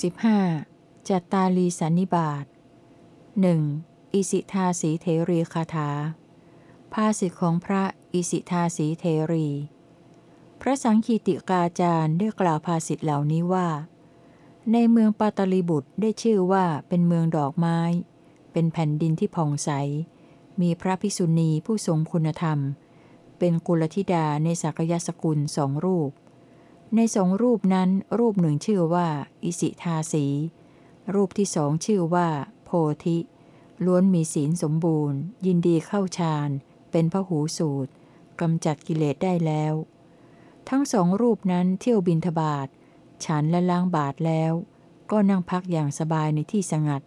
15. จัตตาลีสันนิบาตหนึ่งอิสิทาสีเทรีคาถา ภาสิทธิของพระอิสิทาสีเทรี พระสังคีติกาจารย์ได้กล่าวภาสิทธิเหล่านี้ว่า ในเมืองปาตลีบุตรได้ชื่อว่าเป็นเมืองดอกไม้ เป็นแผ่นดินที่ผ่องใส มีพระภิกษุณีผู้ทรงคุณธรรม เป็นกุลธิดาในสักยสกุลสองรูป ในสองรูปนั้นรูปหนึ่งชื่อว่า อิสิทาสี รูปที่สองชื่อว่า โพธิ ล้วนมีศีลสมบูรณ์ ยินดีเข้าฌาน เป็นพระหูสูตรกำจัดกิเลสได้แล้ว ทั้งสองรูปนั้นเที่ยวบินทบาทฉันและล้างบาทแล้ว ก็นั่งพักอย่างสบายในที่สงัด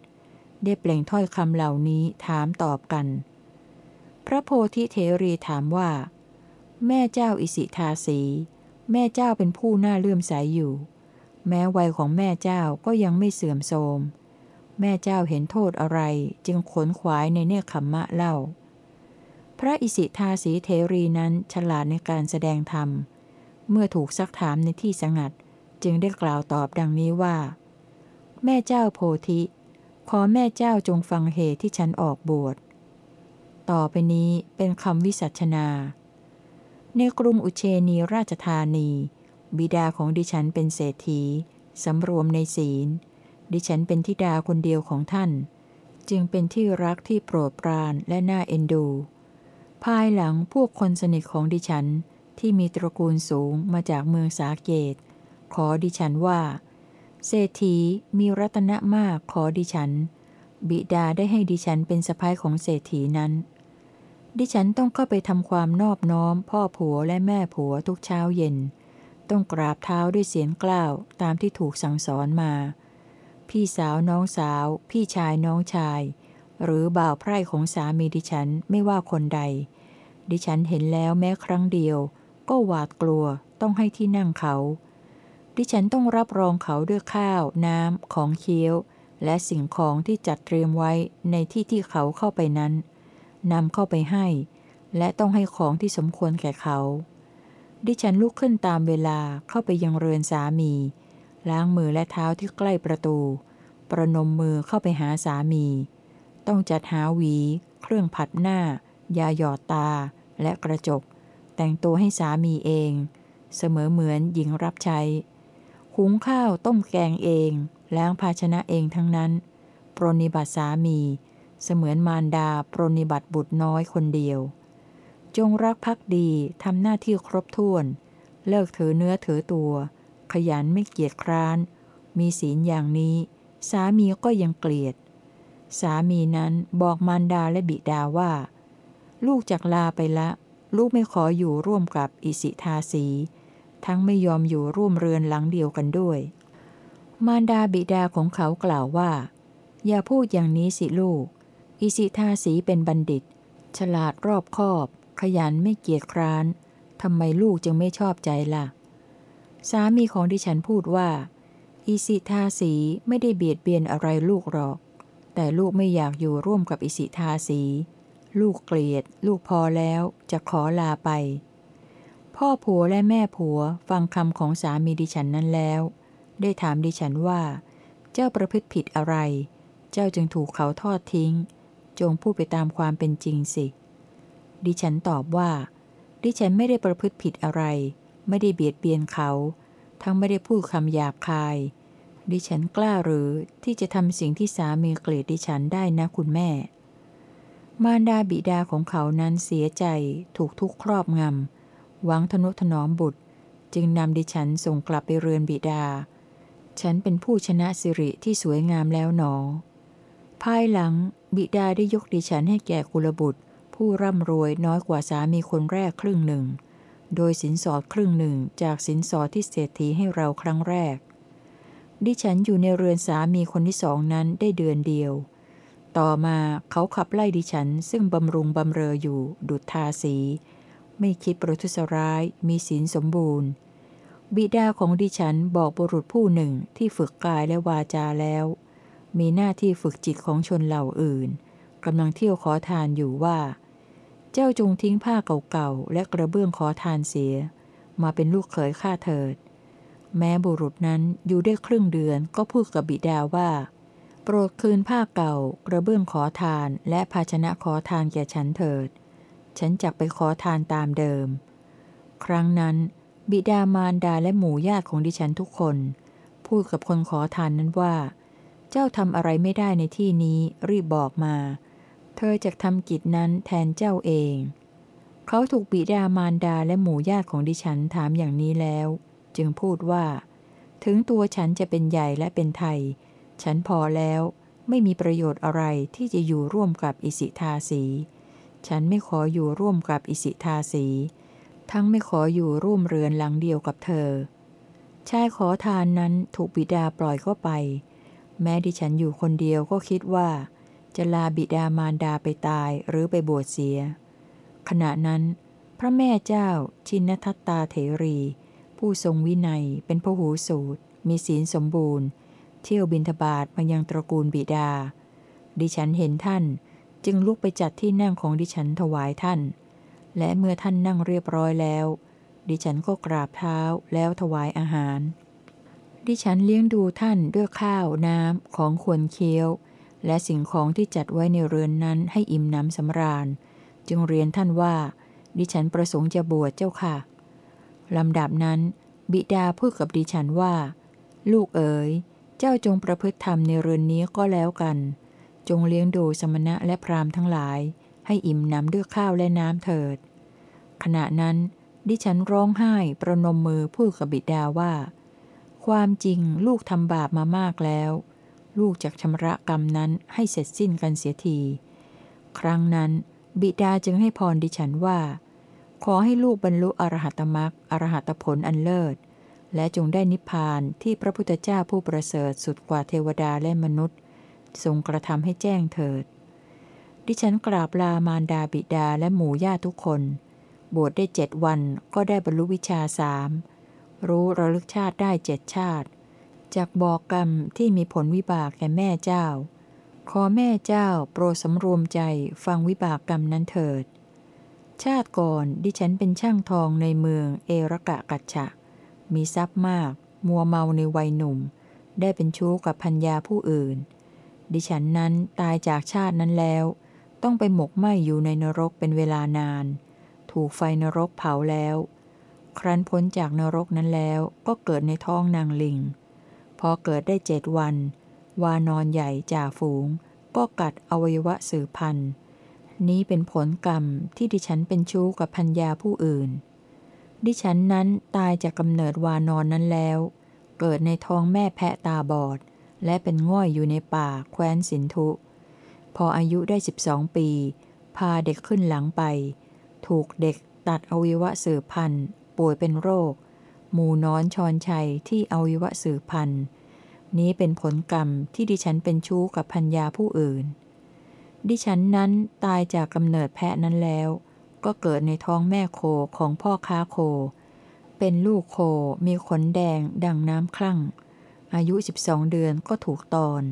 ได้เปล่งถ้อยคำเหล่านี้ถามตอบกัน พระโพธิเทรีถามว่า แม่เจ้าอิสิทาสี แม่เจ้าเป็นผู้น่าเลื่อมใสอยู่ แม้วัยของแม่เจ้าก็ยังไม่เสื่อมโทรม แม่เจ้าเห็นโทษอะไรจึงขนขวายในเนคขมมะเล่า พระอิสิทาสีเทรีนั้นฉลาดในการแสดงธรรม เมื่อถูกซักถามในที่สงัดจึงได้กล่าวตอบดังนี้ว่า แม่เจ้าโพธิ ขอแม่เจ้าจงฟังเหตุที่ฉันออกบวช ต่อไปนี้เป็นคำวิสัชนา ในกรุงอุเชนีราชธานี บิดาของดิฉันเป็นเศรษฐีสำรวมในศีล ดิฉันเป็นธิดาคนเดียวของท่าน จึงเป็นที่รักที่โปรดปรานและน่าเอ็นดู ภายหลังพวกคนสนิทของดิฉันที่มีตระกูลสูงมาจากเมืองสาเกต ขอดิฉันว่า เศรษฐีมีรัตนะมากขอดิฉัน บิดาได้ให้ดิฉันเป็นสะพ้ายของเศรษฐีนั้น ดิฉันต้องเข้าไปทำความนอบน้อม พ่อผัวและแม่ผัวทุกเช้าเย็น ต้องกราบเท้าด้วยเสียงกล้าวตามที่ถูกสั่งสอนมา พี่สาวน้องสาว พี่ชายน้องชาย หรือบ่าวไพร่ของสามีดิฉันไม่ว่าคนใด ดิฉันเห็นแล้วแม้ครั้งเดียว ก็หวาดกลัวต้องให้ที่นั่งเขา ดิฉันต้องรับรองเขาด้วยข้าว น้ำของเคี้ยว และสิ่งของที่จัดเตรียมไว้ในที่ที่เขาเข้าไปนั้น นำเข้าไปให้ และต้องให้ของที่สมควรแก่เขา ดิฉันลุกขึ้นตามเวลาเข้าไปยังเรือนสามี ล้างมือและเท้าที่ใกล้ประตู ประนมมือเข้าไปหาสามี ต้องจัดหาหวี เครื่องผัดหน้า ยาหยอดตา และกระจก แต่งตัวให้สามีเอง เสมอเหมือนหญิงรับใช้ หุงข้าวต้มแกงเอง ล้างภาชนะเองทั้งนั้น ปรนิบัติสามี เสมือนมารดาปรนิบัติบุตรน้อยคนเดียว จงรักภักดีทำหน้าที่ครบถ้วน เลิกถือเนื้อถือตัว ขยันไม่เกียจคร้าน มีศีลอย่างนี้ สามีก็ยังเกลียด สามีนั้นบอกมารดาและบิดาว่า ลูกจากลาไปละ ลูกไม่ขออยู่ร่วมกับอิสิทาสี ทั้งไม่ยอมอยู่ร่วมเรือนหลังเดียวกันด้วย มารดาบิดาของเขากล่าวว่า อย่าพูดอย่างนี้สิลูก อิสิทาสีเป็นบัณฑิต ฉลาดรอบคอบ ขยันไม่เกียจคร้านทำไมลูกจึงไม่ชอบใจละ่ะ สามีของดิฉันพูดว่า อิสิทาสีไม่ได้เบียดเบียนอะไรลูกหรอก แต่ลูกไม่อยากอยู่ร่วมกับอิสิทาสี ลูกเกลียด ลูกพอแล้วจะขอลาไป พ่อผัวและแม่ผัวฟังคำของสามีดิฉันนั้นแล้ว ได้ถามดิฉันว่า เจ้าประพฤติผิดอะไร เจ้าจึงถูกเขาทอดทิ้ง จงพูดไปตามความเป็นจริงสิ ดิฉันตอบว่า ดิฉันไม่ได้ประพฤติผิดอะไร ไม่ได้เบียดเบียนเขา ทั้งไม่ได้พูดคำหยาบคาย ดิฉันกล้าหรือที่จะทำสิ่งที่สามีเกลียดดิฉันได้นะคุณแม่ มารดาบิดาของเขานั้นเสียใจถูกทุกครอบงำหวังทนุถนอมบุตร จึงนำดิฉันส่งกลับไปเรือนบิดา ฉันเป็นผู้ชนะสิริที่สวยงามแล้วหนอ ภายหลังบิดาได้ยกดิฉันให้แก่กุลบุตร ผู้ร่ำรวยน้อยกว่าสามีคนแรกครึ่งหนึ่ง โดยสินสอดครึ่งหนึ่งจากสินสอดที่เศรษฐีให้เราครั้งแรก ดิฉันอยู่ในเรือนสามีคนที่สองนั้นได้เดือนเดียว ต่อมาเขาขับไล่ดิฉันซึ่งบำรุงบำเรออยู่ดุจทาสี ไม่คิดประทุษร้ายมีศีลสมบูรณ์ บิดาของดิฉันบอกบุรุษผู้หนึ่งที่ฝึกกายและวาจาแล้ว มีหน้าที่ฝึกจิตของชนเหล่าอื่นกำลังเที่ยวขอทานอยู่ว่า เจ้าจงทิ้งผ้าเก่าๆและกระเบื้องขอทานเสีย มาเป็นลูกเขยข้าเถิด แม้บุรุษนั้นอยู่ได้ครึ่งเดือนก็พูดกับบิดาว่า โปรดคืนผ้าเก่า กระเบื้องขอทานและภาชนะขอทานแก่ฉันเถิด ฉันจักไปขอทานตามเดิม ครั้งนั้นบิดามารดาและหมู่ญาติของดิฉันทุกคน พูดกับคนขอทานนั้นว่า เจ้าทำอะไรไม่ได้ในที่นี้รีบบอกมา เธอจะทำกิจนั้นแทนเจ้าเอง เขาถูกบิดามารดาและหมู่ญาติของดิฉันถามอย่างนี้แล้ว จึงพูดว่า ถึงตัวฉันจะเป็นใหญ่และเป็นไทย ฉันพอแล้วไม่มีประโยชน์อะไรที่จะอยู่ร่วมกับอิสิทาสี ฉันไม่ขออยู่ร่วมกับอิสิทาสี ทั้งไม่ขออยู่ร่วมเรือนหลังเดียวกับเธอ ชายขอทานนั้นถูกบิดาปล่อยเข้าไป แม้ดิฉันอยู่คนเดียวก็คิดว่า จะลาบิดามารดาไปตายหรือไปบวชเสีย ขณะนั้น พระแม่เจ้าชินทัตตาเถรี ผู้ทรงวินัยเป็นพหูสูตร มีศีลสมบูรณ์ เที่ยวบินทบาทมายังตระกูลบิดา ดิฉันเห็นท่านจึงลุกไปจัดที่นั่งของดิฉันถวายท่าน และเมื่อท่านนั่งเรียบร้อยแล้ว ดิฉันก็กราบเท้าแล้วถวายอาหาร ดิฉันเลี้ยงดูท่านด้วยข้าวน้ำของควรเคี้ยว และสิ่งของที่จัดไว้ในเรือนนั้นให้อิ่มน้ำสำราญ จึงเรียนท่านว่า ดิฉันประสงค์จะบวชเจ้าค่ะลำดับนั้น บิดาพูดกับดิฉันว่า ลูกเอ๋ย เจ้าจงประพฤติธรรมในเรือนนี้ก็แล้วกัน จงเลี้ยงดูสมณะและพราหมณ์ทั้งหลาย ให้อิ่มน้ำด้วยข้าวและน้ำเถิด ขณะนั้น ดิฉันร้องไห้ประนมมือพูดกับบิดาว่า ความจริงลูกทำบาปมามากแล้ว ลูกจะชำระกรรมนั้นให้เสร็จสิ้นกันเสียที ครั้งนั้น บิดาจึงให้พรดิฉันว่า ขอให้ลูกบรรลุอรหัตมรักอรหัตผลอันเลิศ และจงได้นิพพานที่พระพุทธเจ้าผู้ประเสริฐสุดกว่าเทวดาและมนุษย์ ทรงกระทำให้แจ้งเถิด ดิฉันกราบลามารดาบิดาและหมู่ญาติทุกคน บวชได้เจ็ดวันก็ได้บรรลุวิชาสาม รู้ระลึกชาติได้เจ็ดชาติจากบอกกรรมที่มีผลวิบากแก่แม่เจ้า ขอแม่เจ้าโปรดสำรวมใจฟังวิบากกรรมนั้นเถิด ชาติก่อนดิฉันเป็นช่างทองในเมืองเอรกะกัจฉะ มีทรัพย์มาก มัวเมาในวัยหนุ่ม ได้เป็นชู้กับพัญญาผู้อื่น ดิฉันนั้นตายจากชาตินั้นแล้ว ต้องไปหมกไหมอยู่ในนรกเป็นเวลานาน ถูกไฟนรกเผาแล้ว ครั้นพ้นจากนรกนั้นแล้วก็เกิดในท้องนางลิง พอเกิดได้เจ็ดวัน วานอนใหญ่จ่าฝูง ก็กัดอวัยวะสืบพันธุ์ นี้เป็นผลกรรมที่ดิฉันเป็นชู้กับพัญญาผู้อื่น ดิฉันนั้นตายจากกำเนิดวานอนนั้นแล้ว เกิดในท้องแม่แพะตาบอด และเป็นง่อยอยู่ในป่าแคว้นสินธุ พออายุได้12ปี พาเด็กขึ้นหลังไป ถูกเด็กตัดอวัยวะสืบพันธุ์ ป่วยเป็นโรค หมูนอนชอนชัยที่อวัยวะสืบพันธุ์นี้เป็นผลกรรมที่ดิฉันเป็นชู้กับพัญญาผู้อื่น ดิฉันนั้นตายจากกำเนิดแพะนั้นแล้ว ก็เกิดในท้องแม่โคของพ่อค้าโค เป็นลูกโคมีขนแดงดังน้ำคลั่ง อายุ 12 เดือนก็ถูกตอน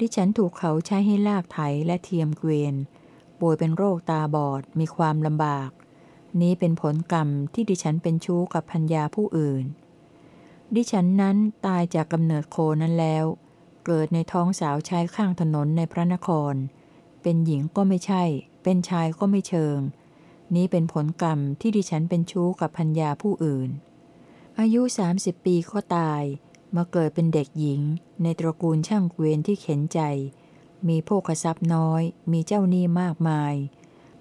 ดิฉันถูกเขาใช้ให้ลากไถและเทียมเกวียน ป่วยเป็นโรคตาบอดมีความลำบาก นี้เป็นผลกรรมที่ดิฉันเป็นชู้กับพัญญาผู้อื่น ดิฉันนั้นตายจากกำเนิดโคนั้นแล้ว เกิดในท้องสาวใช้ข้างถนนในพระนคร เป็นหญิงก็ไม่ใช่ เป็นชายก็ไม่เชิง นี้เป็นผลกรรมที่ดิฉันเป็นชู้กับพัญญาผู้อื่น อายุ 30 ปีก็ตาย มาเกิดเป็นเด็กหญิง ในตระกูลช่างเกวียนที่เข็นใจ มีโภคทรัพย์น้อย มีเจ้าหนี้มากมาย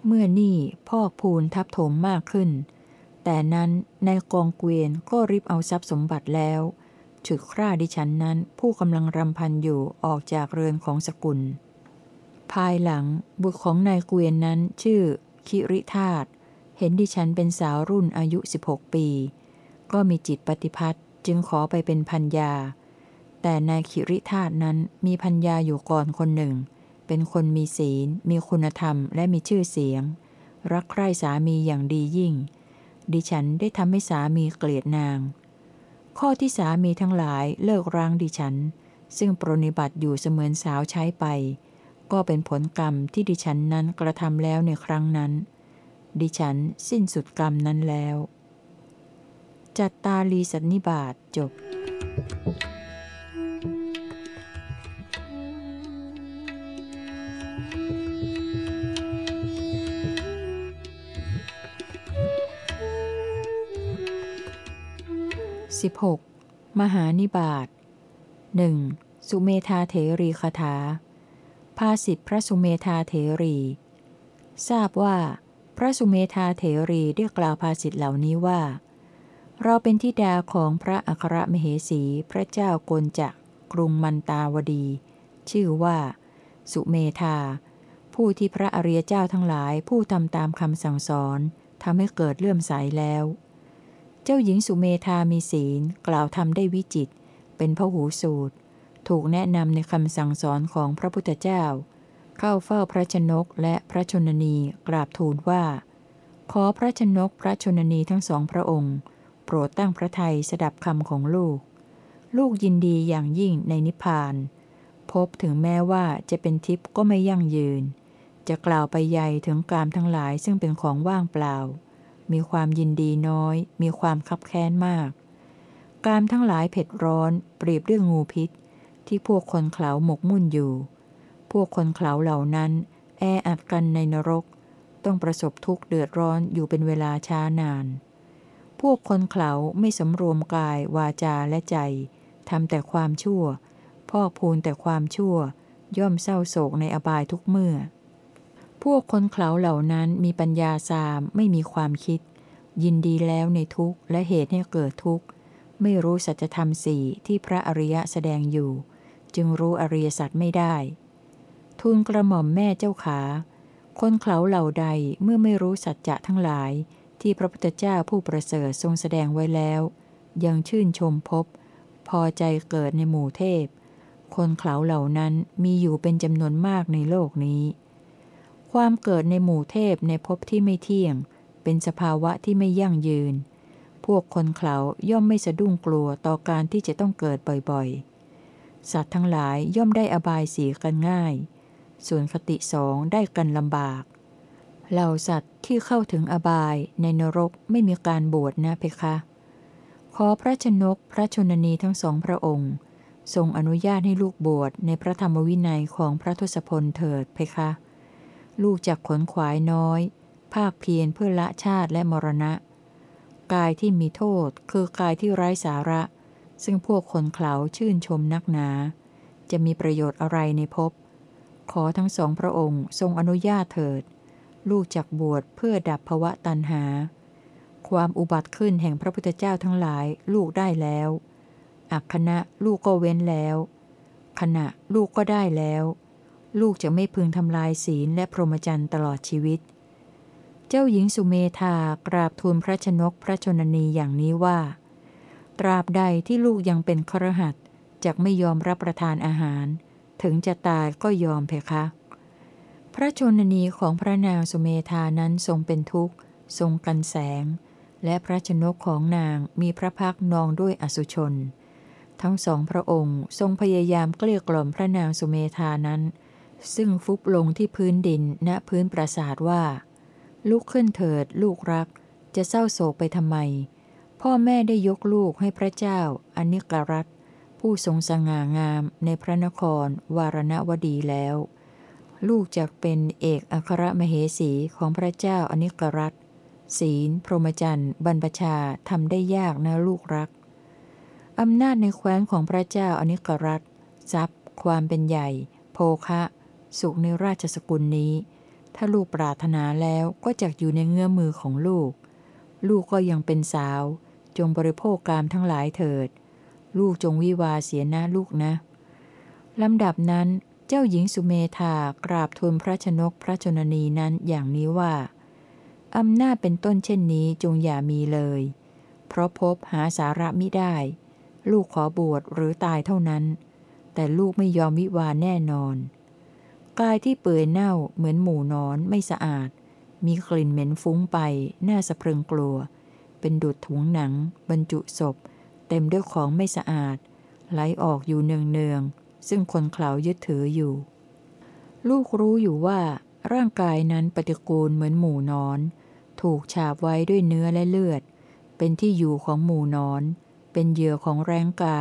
เมื่อนี้พอกพูนทับถมมากขึ้น แต่นั้นในกองเกวียนก็ริบเอาทรัพย์สมบัติแล้วฉุดคร่าดิฉันนั้นผู้กำลังรำพันอยู่ออกจากเรือนของสกุล ภายหลังบุตรของนายเกวียนนั้นชื่อ คิริธาตเห็นดิฉันเป็นสาวรุ่นอายุ 16 ปี ก็มีจิตปฏิพัติจึงขอไปเป็นพันยา แต่นายคิริธาตนั้นมีพันยาอยู่ก่อนคนหนึ่ง เป็นคนมีศีล มีคุณธรรมและมีชื่อเสียง รักใคร่สามีอย่างดียิ่ง ดิฉันได้ทำให้สามีเกลียดนาง ข้อที่สามีทั้งหลายเลิกร้างดิฉัน ซึ่งปรนิบัติอยู่เสมือนสาวใช้ไป ก็เป็นผลกรรมที่ดิฉันนั้นกระทำแล้วในครั้งนั้น ดิฉันสิ้นสุดกรรมนั้นแล้ว จัตตาลีสันนิบาตจบ 16. มหานิบาตหนึ่งสุเมธาเถรีคาถา ภาสิทธิพระสุเมธาเถรี ทราบว่า พระสุเมธาเถรีได้กล่าวภาสิทธิเหล่านี้ว่า เราเป็นทิดาของพระอัครมเหสี พระเจ้าโกนจักกรุงมันตาวดี ชื่อว่า สุเมธา ผู้ที่พระอริยเจ้าทั้งหลายผู้ทำตามคำสั่งสอนทำให้เกิดเลื่อมใสแล้ว เจ้าหญิงสุเมธามีศีลกล่าวทำได้วิจิต เป็นพระหูสูตร ถูกแนะนำในคำสั่งสอนของพระพุทธเจ้า เข้าเฝ้าพระชนกและพระชนนีกราบทูลว่า ขอพระชนกพระชนนีทั้งสองพระองค์ โปรดตั้งพระทัยสดับคำของลูก ลูกยินดีอย่างยิ่งในนิพพาน พบถึงแม้ว่าจะเป็นทิพย์ก็ไม่ยั่งยืน จะกล่าวไปใหญ่ถึงกามทั้งหลายซึ่งเป็นของว่างเปล่า มีความยินดีน้อย มีความคับแค้นมาก กามทั้งหลายเผ็ดร้อน เปรียบด้วยงูพิษ ที่พวกคนเขาหมกมุ่นอยู่ พวกคนเขาเหล่านั้น แออัดกันในนรก ต้องประสบทุกข์เดือดร้อนอยู่เป็นเวลาช้านาน พวกคนเขาไม่สำรวมกายวาจาและใจทำแต่ความชั่วพอกพูนแต่ความชั่ว ย่อมเศร้าโศกในอบายทุกเมื่อ พวกคนเขาเหล่านั้นมีปัญญาสามไม่มีความคิด ยินดีแล้วในทุกข์และเหตุให้เกิดทุกข์ ไม่รู้สัจธรรมสี่ที่พระอริยะแสดงอยู่ จึงรู้อริยสัจไม่ได้ ทูลกระหม่อมแม่เจ้าขา คนเขาเหล่าใดเมื่อไม่รู้สัจจะทั้งหลาย ที่พระพุทธเจ้าผู้ประเสริฐทรงแสดงไว้แล้ว ยังชื่นชมพบ พอใจเกิดในหมู่เทพ คนเขาเหล่านั้นมีอยู่เป็นจำนวนมากในโลกนี้ ความเกิดในหมู่เทพในภพที่ไม่เที่ยง เป็นสภาวะที่ไม่ยั่งยืน พวกคนเขาย่อมไม่สะดุ้งกลัวต่อการที่จะต้องเกิดบ่อยๆ สัตว์ทั้งหลายย่อมได้อบายสีกันง่าย ส่วนคติสองได้กันลำบาก เหล่าสัตว์ที่เข้าถึงอบายในนรกไม่มีการบวชนะเพคะขอพระชนกพระชนนีทั้งสองพระองค์ ทรงอนุญาตให้ลูกบวชในพระธรรมวินัยของพระทศพลเถิดเพคะ ลูกจากขนขวายน้อย ภาคเพียรเพื่อละชาติและมรณะ กายที่มีโทษคือกายที่ไร้สาระ ซึ่งพวกคนเขาชื่นชมนักหนา จะมีประโยชน์อะไรในภพขอทั้งสองพระองค์ทรงอนุญาตเถิด ลูกจากบวชเพื่อดับภวะตันหา ความอุบัติขึ้นแห่งพระพุทธเจ้าทั้งหลายลูกได้แล้ว อักขณะลูกก็เว้นแล้ว ขณะลูกก็ได้แล้ว ลูกจะไม่พึงทำลายศีลและพรหมจรรย์ตลอดชีวิต เจ้าหญิงสุเมธากราบทูลพระชนกพระชนนีอย่างนี้ว่า ตราบใดที่ลูกยังเป็นครหัสจกไม่ยอมรับประทานอาหาร ถึงจะตายก็ยอมเพคะ พระชนนีของพระนางสุเมธานั้นทรงเป็นทุกข์ ทรงกันแสง และพระชนกของนางมีพระพักนองด้วยอสุชน ทั้งสองพระองค์ทรงพยายามเกลี้ยกล่อมพระนางสุเมธานั้น ซึ่งฟุบลงที่พื้นดินณพื้นปราสาทว่า ลุกขึ้นเถิดลูกรัก จะเศร้าโศกไปทำไม พ่อแม่ได้ยกลูกให้พระเจ้าอนิกรัตผู้ทรงสง่างามในพระนครวารณวดีแล้ว ลูกจะเป็นเอกอัครมเหสีของพระเจ้าอนิกรัตศีล พรหมจรรย์ บรรพชาทำได้ยากนะลูกรัก อำนาจในแคว้นของพระเจ้าอนิกรัตทรัพย์ ความเป็นใหญ่ โภคะ สุขในราชสกุลนี้ ถ้าลูกปรารถนาแล้วก็จะอยู่ในเงื้อมือของลูก ลูกก็ยังเป็นสาว จงบริโภคกามทั้งหลายเถิด ลูกจงวิวาเสียนะลูกนะลำดับนั้นเจ้าหญิงสุเมธากราบทูลพระชนกพระชนนีนั้นอย่างนี้ว่าอำนาจเป็นต้นเช่นนี้จงอย่ามีเลย เพราะพบหาสาระมิได้ ลูกขอบวชหรือตายเท่านั้น แต่ลูกไม่ยอมวิวาแน่นอน กายที่เปื่อยเน่าเหมือนหมูนอนไม่สะอาด มีกลิ่นเหม็นฟุ้งไป น่าสะเพรึงกลัว เป็นดุดถุงหนัง บรรจุศพ เต็มด้วยของไม่สะอาด ไหลออกอยู่เนืองๆ ซึ่งคนเขายึดถืออยู่ ลูกรู้อยู่ว่า ร่างกายนั้นปฏิกูลเหมือนหมูนอน ถูกฉาบไว้ด้วยเนื้อและเลือด เป็นที่อยู่ของหมู่นอน เป็นเหยื่อของแรงกา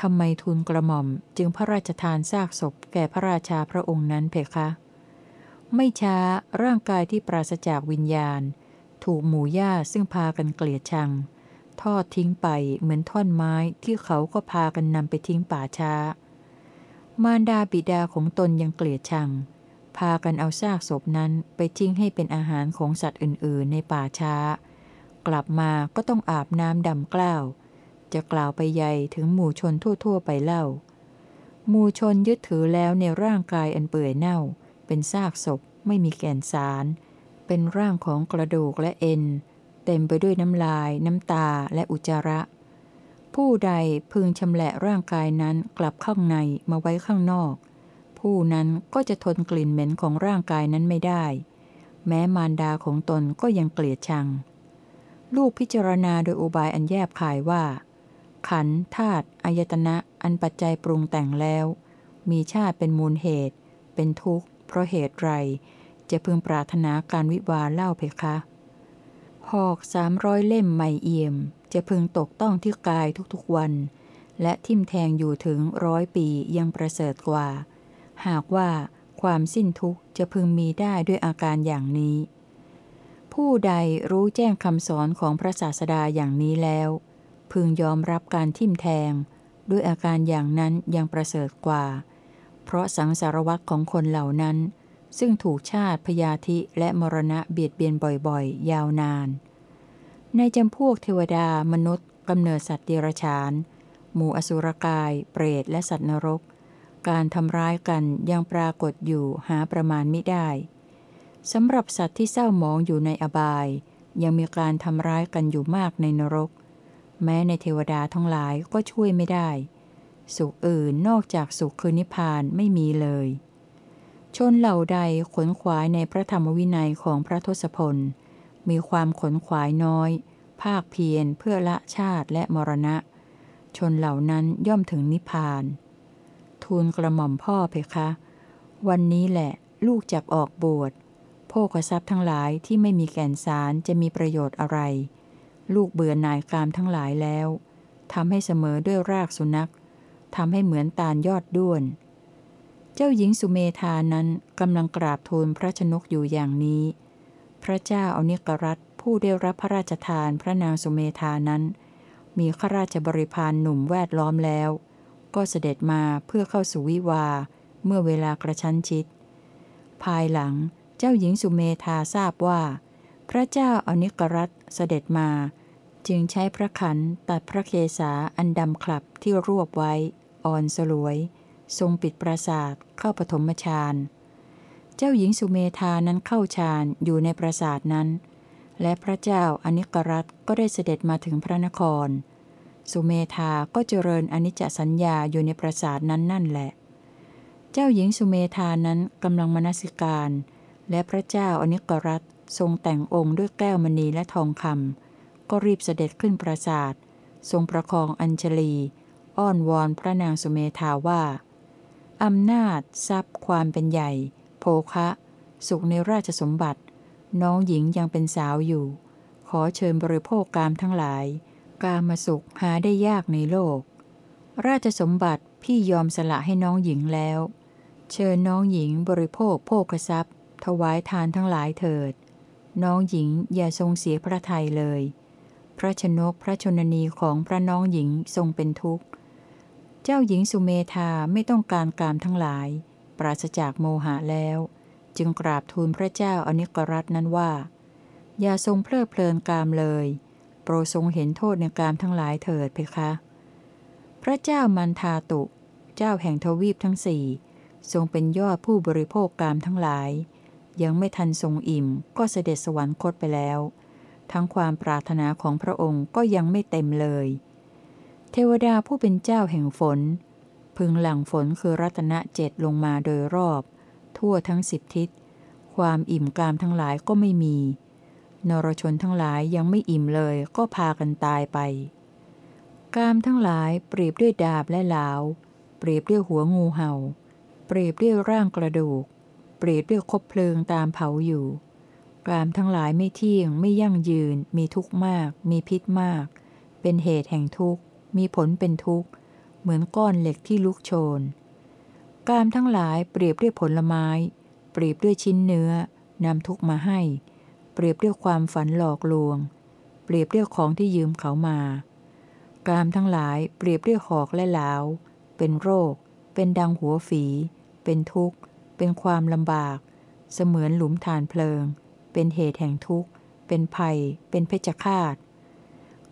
ทำไมทูลกระหม่อมจึงพระราชทานซากศพแก่พระราชาพระองค์นั้นเพคะ ไม่ช้าร่างกายที่ปราศจากวิญญาณ ถูกหมู่ย่าซึ่งพากันเกลียดชัง ทอดทิ้งไปเหมือนท่อนไม้ที่เขาก็พากันนำไปทิ้งป่าช้า มารดาบิดาของตนยังเกลียดชัง พากันเอาซากศพนั้นไปทิ้งให้เป็นอาหารของสัตว์อื่น ๆ ในป่าช้า กลับมาก็ต้องอาบน้ำดำกล้าว จะกล่าวไปใหญ่ถึงหมู่ชนทั่ว ๆ ไปเล่า หมู่ชนยึดถือแล้วในร่างกายอันเปื่อยเน่า เป็นซากศพ ไม่มีแก่นสาร เป็นร่างของกระดูกและเอ็น เต็มไปด้วยน้ำลาย น้ำตาและอุจจาระ ผู้ใดพึงชำแหละร่างกายนั้นกลับข้างในมาไว้ข้างนอก ผู้นั้นก็จะทนกลิ่นเหม็นของร่างกายนั้นไม่ได้ แม้มารดาของตนก็ยังเกลียดชัง ลูกพิจารณาโดยอุบายอันแยบขายว่า ขันธาตุอายตนะอันปัจจัยปรุงแต่งแล้ว มีชาติเป็นมูลเหตุ เป็นทุกข์ เพราะเหตุไร จะพึงปรารถนาการวิวาเล่าเพคะหอกสามร้อยเล่มไม่เอี่ยม จะพึงตกต้องที่กายทุกๆวัน และทิมแทงอยู่ถึงร้อยปียังประเสริฐกว่า หากว่าความสิ้นทุกข์จะพึงมีได้ด้วยอาการอย่างนี้ ผู้ใดรู้แจ้งคำสอนของพระศาสดาอย่างนี้แล้ว พึงยอมรับการทิ่มแทง ด้วยอาการอย่างนั้นยังประเสริฐกว่า เพราะสังสารวัตของคนเหล่านั้น ซึ่งถูกชาติพยาธิและมรณะเบียดเบียนบ่อยๆ ยาวนาน ในจำพวกเทวดามนุษย์กำเนิดสัตว์เดรัจฉาน หมู่อสุรกาย เปรตและสัตว์นรก การทำร้ายกันยังปรากฏอยู่หาประมาณไม่ได้สำหรับสัตว์ที่เศร้าหมองอยู่ในอบาย ยังมีการทำร้ายกันอยู่มากในนรก แม้ในเทวดาทั้งหลายก็ช่วยไม่ได้ สุขอื่นนอกจากสุขคือนิพพานไม่มีเลย ชนเหล่าใดขนขวายในพระธรรมวินัยของพระทศพล มีความขนขวายน้อย ภาคเพียรเพื่อละชาติและมรณะ ชนเหล่านั้นย่อมถึงนิพพาน ทูลกระหม่อมพ่อเพคะ วันนี้แหละลูกจักออกบวชโภคทรัพย์ทั้งหลายที่ไม่มีแก่นสารจะมีประโยชน์อะไร ลูกเบื่อหน่ายกามทั้งหลายแล้วทำให้เสมอด้วยรากสุนัขทำให้เหมือนตาลยอดด้วน เจ้าหญิงสุเมธานั้นกำลังกราบทูลพระชนกอยู่อย่างนี้ พระเจ้าอนิกรัตผู้ได้รับพระราชทานพระนางสุเมธานั้น มีข้าราชบริพารหนุ่มแวดล้อมแล้ว ก็เสด็จมาเพื่อเข้าสู่วิวา เมื่อเวลากระชั้นชิด ภายหลังเจ้าหญิงสุเมธาทราบว่า พระเจ้าอนิกรัตเสด็จมา จึงใช้พระขันตัดพระเคสาอันดำคลับที่รวบไว้ อ่อนสลวย ทรงปิดปราสาทเข้าปฐมฌานเจ้าหญิงสุเมธานั้นเข้าฌานอยู่ในปราสาทนั้น และพระเจ้าอนิกรัตก็ได้เสด็จมาถึงพระนคร สุเมธาก็เจริญอนิจจสัญญาอยู่ในปราสาทนั้นนั่นแหละ เจ้าหญิงสุเมธานั้นกำลังมนสิการ และพระเจ้าอนิกรัตทรงแต่งองค์ด้วยแก้วมณีและทองคำ ก็รีบเสด็จขึ้นปราสาท ทรงประคองอัญชลี อ้อนวอนพระนางสุเมธาว่า อำนาจ ทรัพย์ ความเป็นใหญ่ โภคะ สุขในราชสมบัติ น้องหญิงยังเป็นสาวอยู่ ขอเชิญบริโภคกามทั้งหลาย กามาสุขหาได้ยากในโลก ราชสมบัติพี่ยอมสละให้น้องหญิงแล้ว เชิญน้องหญิงบริโภคโภคทรัพย์ ถวายทานทั้งหลายเถิด น้องหญิงอย่าทรงเสียพระทัยเลย พระชนกพระชนนีของพระน้องหญิงทรงเป็นทุกข์ เจ้าหญิงสุเมธาไม่ต้องการกามทั้งหลาย ปราศจากโมหะแล้ว จึงกราบทูลพระเจ้าอนิกรัตนั้นว่า อย่าทรงเพลิดเพลินกามเลย โปรทรงเห็นโทษในกามทั้งหลายเถิดเพคะ พระเจ้ามันทาตุ เจ้าแห่งทวีปทั้งสี่ทรงเป็นยอดผู้บริโภคกามทั้งหลาย ยังไม่ทันทรงอิ่มก็เสด็จสวรรคตไปแล้ว ทั้งความปรารถนาของพระองค์ก็ยังไม่เต็มเลย เทวดาผู้เป็นเจ้าแห่งฝน พึงหลั่งฝนคือรัตนเจ็ดลงมาโดยรอบ ทั่วทั้งสิบทิศ ความอิ่มกามทั้งหลายก็ไม่มี นรชนทั้งหลายยังไม่อิ่มเลยก็พากันตายไป กามทั้งหลายเปรียบด้วยดาบและเหลาเปรียบด้วยหัวงูเหา่า เปรียบด้วยร่างกระดูก เปรียบด้วยคบเพลิงตามเผาอยู่ กามทั้งหลายไม่เที่ยงไม่ยั่งยืน มีทุกข์มาก มีพิษมาก เป็นเหตุแห่งทุกข์ มีผลเป็นทุกข์ เหมือนก้อนเหล็กที่ลุกโชน กามทั้งหลายเปรียบด้วยผลไม้ เปรียบด้วยชิ้นเนื้อนำทุกข์มาให้ เปรียบด้วยความฝันหลอกลวง เปรียบด้วยของที่ยืมเขามา กามทั้งหลายเปรียบด้วยหอกและเหลาเป็นโรค เป็นดังหัวฝี เป็นทุกข์ เป็นความลำบาก เสมือนหลุมฐานเพลิง เป็นเหตุแห่งทุกข์ เป็นภัย เป็นเพชฌฆาต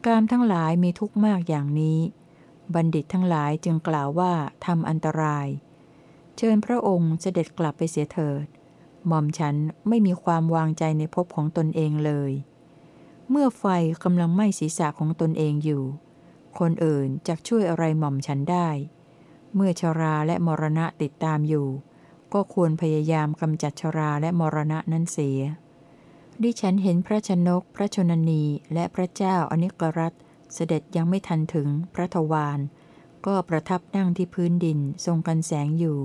กามทั้งหลายมีทุกข์มากอย่างนี้ บัณฑิตทั้งหลายจึงกล่าวว่าทำอันตราย เชิญพระองค์เสด็จกลับไปเสียเถิด หม่อมฉันไม่มีความวางใจในภพของตนเองเลย เมื่อไฟกำลังไหม้ศีรษะของตนเองอยู่ คนอื่นจะช่วยอะไรหม่อมฉันได้ เมื่อชราและมรณะติดตามอยู่ ก็ควรพยายามกำจัดชราและมรณะนั้นเสีย ดิฉันเห็นพระชนก พระชนนีและพระเจ้าอนิกรัตเสด็จยังไม่ทันถึงพระทวารก็ประทับนั่งที่พื้นดินทรงกันแสงอยู่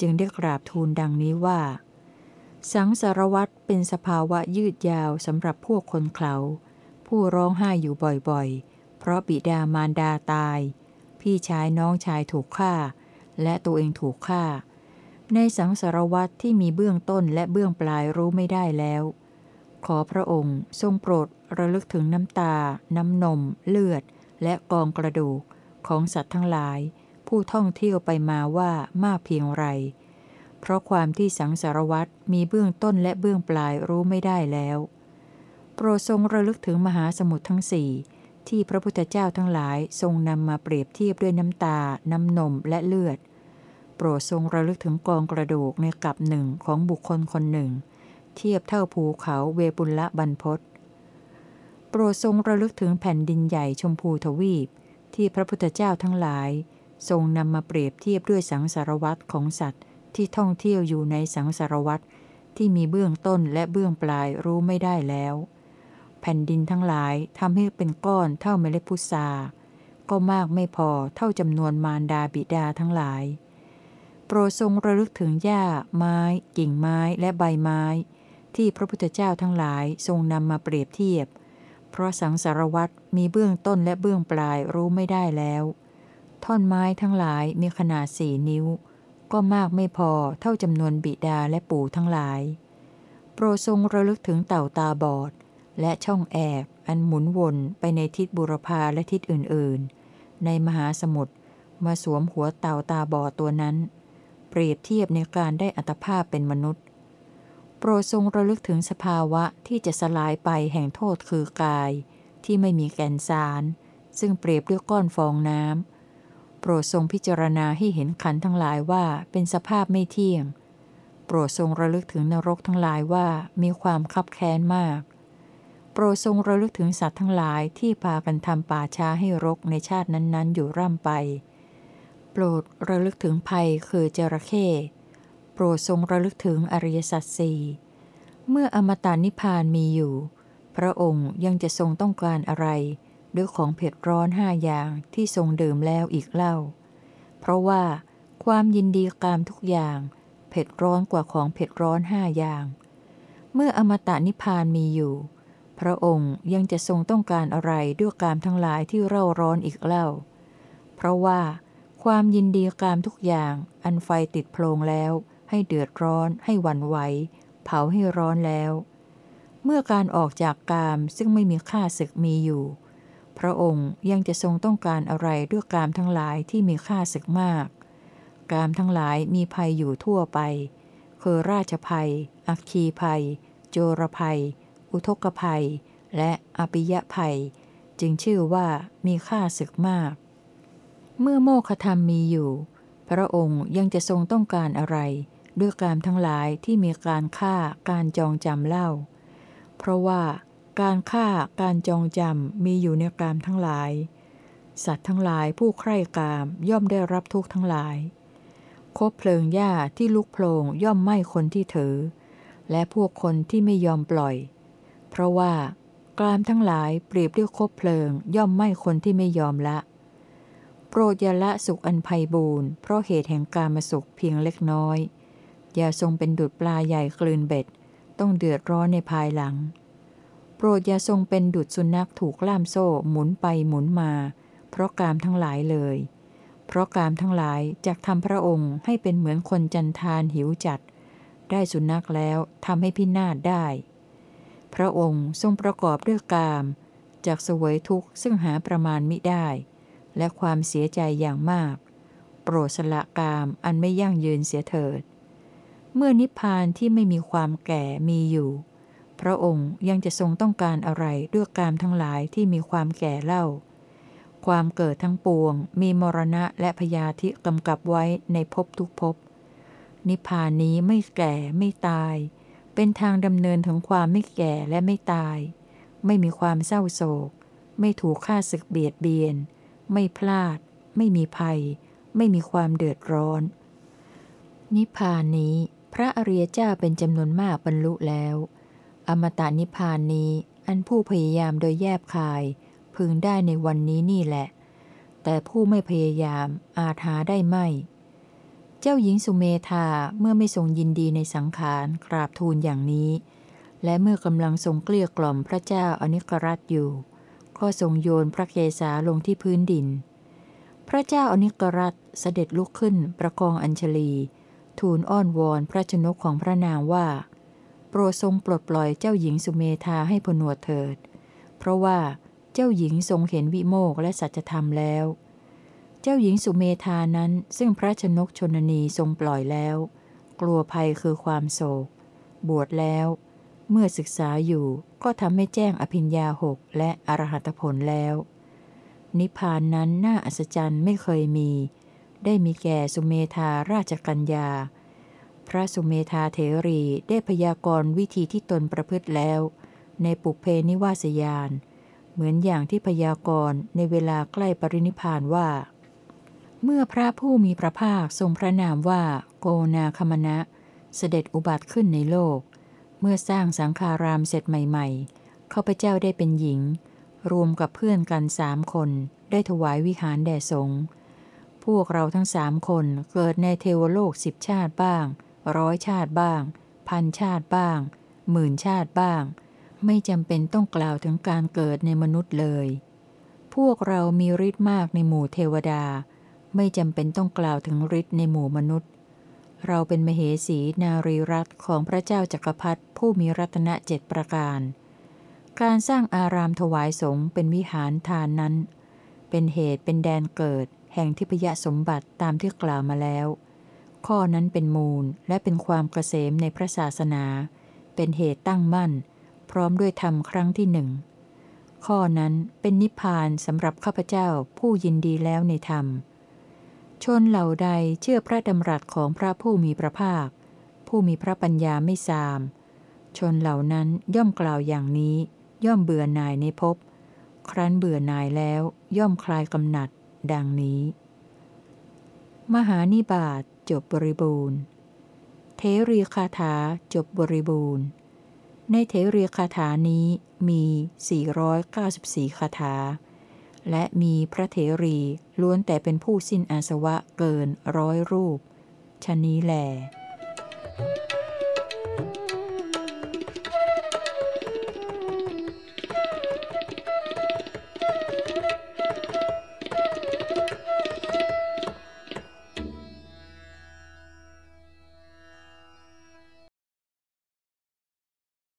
จึงได้กราบทูลดังนี้ว่า สังสารวัตรเป็นสภาวะยืดยาวสำหรับพวกคนเขาผู้ร้องไห้อยู่บ่อยๆ เพราะบิดามารดาตาย พี่ชายน้องชายถูกฆ่า และตัวเองถูกฆ่า ในสังสารวัตรที่มีเบื้องต้นและเบื้องปลายรู้ไม่ได้แล้ว ขอพระองค์ทรงโปรดระลึกถึงน้ำตา น้ำนม เลือด และกองกระดูกของสัตว์ทั้งหลาย ผู้ท่องเที่ยวไปมาว่ามากเพียงไร เพราะความที่สังสารวัตรมีเบื้องต้นและเบื้องปลายรู้ไม่ได้แล้ว โปรดทรงระลึกถึงมหาสมุทรทั้งสี่ที่พระพุทธเจ้าทั้งหลายทรงนำมาเปรียบเทียบด้วยน้ำตา น้ำนมและเลือด โปรดทรงระลึกถึงกองกระดูกในกลับหนึ่งของบุคคลคนหนึ่ง เทียบเท่าภูเขาเวปุลละบรรพศโปรดทรงระลึกถึงแผ่นดินใหญ่ชมพูทวีป ที่พระพุทธเจ้าทั้งหลาย ทรงนำมาเปรียบเทียบด้วยสังสารวัตรของสัตว์ ที่ท่องเที่ยวอยู่ในสังสารวัตรที่มีเบื้องต้นและเบื้องปลายรู้ไม่ได้แล้ว แผ่นดินทั้งหลายทำให้เป็นก้อนเท่าเมล็ดพุทราก็มากไม่พอเท่าจำนวนมารดาบิดาทั้งหลาย โปรดทรงระลึกถึงหญ้า ไม้ กิ่งไม้และใบไม้ ที่พระพุทธเจ้าทั้งหลายทรงนำมาเปรียบเทียบ เพราะสังสารวัตรมีเบื้องต้นและเบื้องปลายรู้ไม่ได้แล้ว ท่อนไม้ทั้งหลายมีขนาดสี่นิ้ว ก็มากไม่พอเท่าจำนวนบิดาและปู่ทั้งหลาย โปรทรงระลึกถึงเต่าตาบอด และช่องแอกอันหมุนวนไปในทิศบุรพาและทิศอื่นๆ ในมหาสมุทรมาสวมหัวเต่าตาบอดตัวนั้น เปรียบเทียบในการได้อัตภาพเป็นมนุษย์ โปรดทรงระลึกถึงสภาวะที่จะสลายไปแห่งโทษคือกาย ที่ไม่มีแกนสาร ซึ่งเปรียบด้วยก้อนฟองน้ำโปรดทรงพิจารณาให้เห็นขันทั้งหลายว่าเป็นสภาพไม่เที่ยง โปรดทรงระลึกถึงนรกทั้งหลายว่ามีความคับแค้นมาก โปรดทรงระลึกถึงสัตว์ทั้งหลายที่พากันทำป่าช้าให้รกในชาตินั้นๆ อยู่ร่ำไป โปรดระลึกถึงภัยคือจระเข้ รดทรงระลึกถึงอริยสัจสี่เมื่ออมตะนิพพานมีอยู่ พระองค์ยังจะทรงต้องการอะไร ด้วยของเผ็ดร้อนห้าอย่างที่ทรงดื่มแล้วอีกเล่า เพราะว่า ความยินดีกามทุกอย่างเผ็ดร้อนกว่าของเผ็ดร้อนห้าอย่าง เมื่ออมตะนิพพานมีอยู่ พระองค์ยังจะทรงต้องการอะไรด้วยกามทั้งหลายที่เร่าร้อนอีกเล่า เพราะว่า ความยินดีกามทุกอย่างอันไฟติดโพลงแล้ว ให้เดือดร้อนให้หวันไหว เผาให้ร้อนแล้ว เมื่อการออกจากกามซึ่งไม่มีค่าศึกมีอยู่ พระองค์ยังจะทรงต้องการอะไรด้วยกามทั้งหลายที่มีค่าศึกมาก กามทั้งหลายมีภัยอยู่ทั่วไป คือราชภัย อัคคีภัย โจรภัย อุทกภัย และอปิยภัย จึงชื่อว่ามีค่าศึกมาก เมื่อโมฆธรรมมีอยู่ พระองค์ยังจะทรงต้องการอะไร ด้วยการทั้งหลายที่มีการฆ่าการจองจำเล่า เพราะว่าการฆ่าการจองจำมีอยู่ในกามทั้งหลาย สัตว์ทั้งหลายผู้ใคร่กามย่อมได้รับทุกข์ทั้งหลาย คบเพลิงหญ้าที่ลุกโพลงย่อมไหม้คนที่ถือ และพวกคนที่ไม่ยอมปล่อย เพราะว่ากามทั้งหลายเปรียบด้วยคบเพลิงย่อมไหม่คนที่ไม่ยอมละ โปรดยละสุขอันไพบูรณ์เพราะเหตุแห่งการมาสุขเพียงเล็กน้อย อย่าทรงเป็นดุดปลาใหญ่กลืนเบ็ด ต้องเดือดร้อนในภายหลัง โปรดอย่าทรงเป็นดุจสุนัขถูกล่ามโซ่หมุนไปหมุนมา เพราะกามทั้งหลายเลย เพราะกามทั้งหลายจะทำพระองค์ให้เป็นเหมือนคนจันทานหิวจัด ได้สุนัขแล้วทำให้พินาศได้ พระองค์ทรงประกอบด้วยกามจากเสวยทุกข์ซึ่งหาประมาณมิได้ และความเสียใจอย่างมาก โปรดสละกามอันไม่ยั่งยืนเสียเถิด เมื่อนิพพานที่ไม่มีความแก่มีอยู่ พระองค์ยังจะทรงต้องการอะไรด้วยกามทั้งหลายที่มีความแก่เล่า ความเกิดทั้งปวง มีมรณะและพยาธิกำกับไว้ในภพทุกภพ นิพพานนี้ไม่แก่ไม่ตาย เป็นทางดำเนินถึงความไม่แก่และไม่ตาย ไม่มีความเศร้าโศก ไม่ถูกฆ่าศึกเบียดเบียน ไม่พลาด ไม่มีภัย ไม่มีความเดือดร้อน นิพพานนี้ พระอริยเจ้าเป็นจำนวนมากบรรลุแล้ว อมตะนิพพานนี้อันผู้พยายามโดยแยบคาย พึงได้ในวันนี้นี่แหละ แต่ผู้ไม่พยายามอาจหาได้ไม่ เจ้าหญิงสุเมธาเมื่อไม่ทรงยินดีในสังขารกราบทูลอย่างนี้ และเมื่อกำลังทรงเกลี้ยกล่อมพระเจ้าอนิกรัตอยู่ ก็ทรงโยนพระเกศาลงที่พื้นดิน พระเจ้าอนิกรัตเสด็จลุกขึ้นประคองอัญชลี ทูลอ้อนวอนพระชนกของพระนางว่า โปรดทรงปลดปล่อยเจ้าหญิงสุเมธาให้ผนวดเถิด เพราะว่าเจ้าหญิงทรงเห็นวิโมกและสัจธรรมแล้ว เจ้าหญิงสุเมธานั้นซึ่งพระชนกชนนีทรงปล่อยแล้ว กลัวภัยคือความโศก บวชแล้ว เมื่อศึกษาอยู่ก็ทำให้แจ้งอภิญญาหกและอรหัตผลแล้ว นิพพานนั้นน่าอัศจรรย์ไม่เคยมี ได้มีแก่สุเมธาราชกัญญา พระสุเมธาเถรีได้พยากรณ์วิธีที่ตนประพฤติแล้ว ในปุเพนิวาสยาน เหมือนอย่างที่พยากรณ์ในเวลาใกล้ปรินิพานว่า เมื่อพระผู้มีพระภาคทรงพระนามว่าโกนาคมณะ เสด็จอุบัติขึ้นในโลก เมื่อสร้างสังฆารามเสร็จใหม่ ๆ ข้าพเจ้าได้เป็นหญิง รวมกับเพื่อนกันสามคนได้ถวายวิหารแด่สงฆ์ พวกเราทั้งสามคนเกิดในเทวโลกสิบชาติบ้าง ร้อยชาติบ้าง พันชาติบ้าง หมื่นชาติบ้าง ไม่จำเป็นต้องกล่าวถึงการเกิดในมนุษย์เลย พวกเรามีฤทธิ์มากในหมู่เทวดา ไม่จำเป็นต้องกล่าวถึงฤทธิ์ในหมู่มนุษย์ เราเป็นมเหสีนารีรัตของพระเจ้าจักรพรรดิผู้มีรัตนเจ็ดประการ การสร้างอารามถวายสงฆ์เป็นวิหารทานนั้น เป็นเหตุเป็นแดนเกิด แห่งทิพยสมบัติตามที่กล่าวมาแล้ว ข้อนั้นเป็นมูลและเป็นความกระเกษมในพระศาสนา เป็นเหตุตั้งมั่น พร้อมด้วยธรรมครั้งที่หนึ่งข้อนั้นเป็นนิพพานสำหรับข้าพเจ้าผู้ยินดีแล้วในธรรม ชนเหล่าใดเชื่อพระดำรัสของพระผู้มีพระภาค ผู้มีพระปัญญาไม่สาม ชนเหล่านั้นย่อมกล่าวอย่างนี้ ย่อมเบื่อหน่ายในภพครั้นเบื่อหน่ายแล้วย่อมคลายกำหนัด ดังนี้ มหานิบาตจบบริบูรณ์ เทรีคาถาจบบริบูรณ์ ในเทรีคาถานี้มี 494 คาถา และมีพระเถรีล้วนแต่เป็นผู้สิ้นอาสวะเกินร้อยรูปชนี้แหล